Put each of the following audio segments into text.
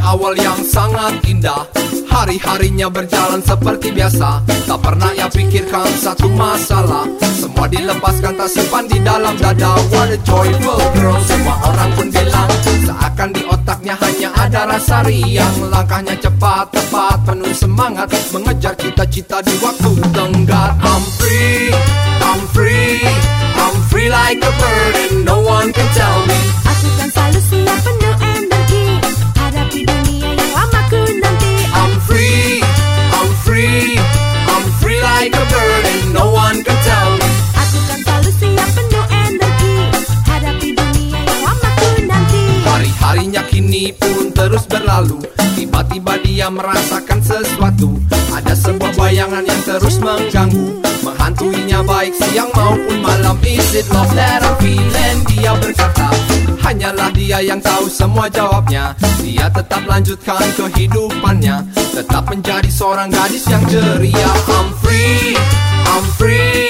awal yang sangat indah. Hari-harinya berjalan seperti biasa. Tak pernah ia pikirkan satu masalah. Semua dilepaskan tak simpan di dalam dada. What a joyful girl. Semua orang pun bilang Seakan di otaknya hanya ada rasa riang. Langkahnya cepat, tepat, penuh semangat. Mengejar cita-cita di waktu tenggat. I'm free, I'm free I'm free like a bird and no one can tell me. terus berlalu. Tiba-tiba dia merasakan sesuatu. Ada sebuah bayangan yang terus mengganggu. Menghantuinya baik siang maupun malam. Is it love that I'm feeling? Dia berkata Hanyalah dia yang tahu semua jawabnya. Dia tetap lanjutkan kehidupannya. Tetap menjadi seorang gadis yang ceria. I'm free, I'm free.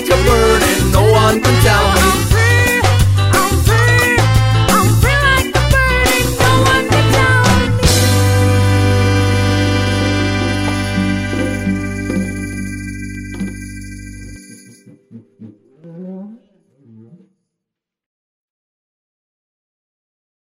like a bird and no one can tell me.